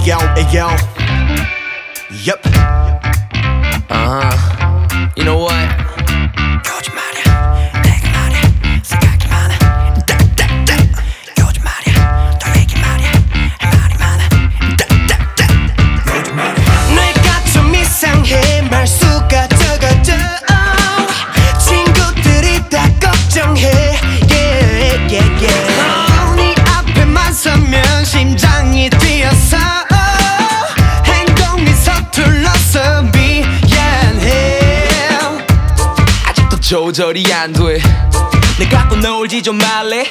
Ayo, ayo. Yep. Uh-huh. You know what? 조절이 안 돼. 내 갖고 놀지 좀 말래.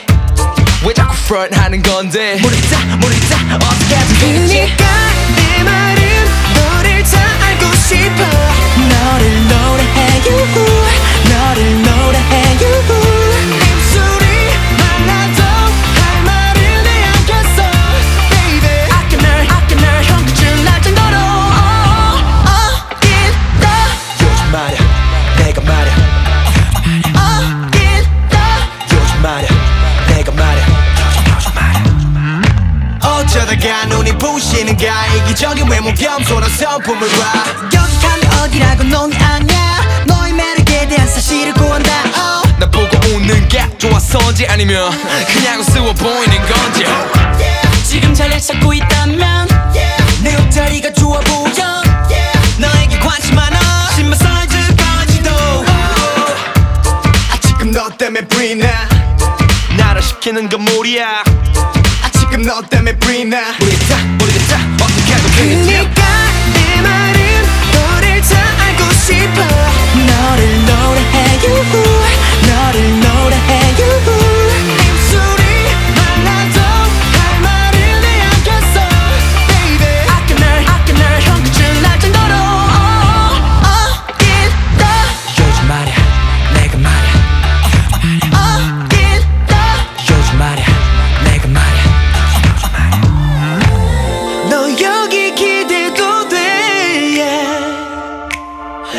왜 자꾸 front 하는 건데? 모르겠다, 모르겠다. 어떻게 하지 어쩌다가 눈이 부시는가 이기적인 외모 겸손한 성품을 봐. 여기가 어디라고 넌 아냐? 너의 매력에 대한 사실을 구한다. oh. 나 보고 웃는 게 좋아서인지 아니면 그냥 우스워 보이는 건지. 지금 자리를 찾고 있다면 내 옷자리가 좋아 보여. 너에게 관심 많아. 신발 사이즈까지도. 아 지금 너 때문에 브이나 나를 시키는 건 무리야. 아 지금 너 때문에 브이나 모르겠다, 모르겠다. 어떻게 하면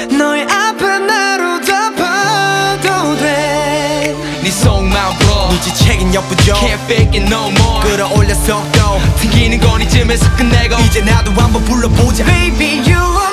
너의 앞에 나로 덮어도 돼네 속마음 풀어. 눈치채긴 역부족 Can't fake it no more. 끌어올려 속도 튕기는 건 이쯤에서 끝내고 이제 나도 한번 불러보자 Baby you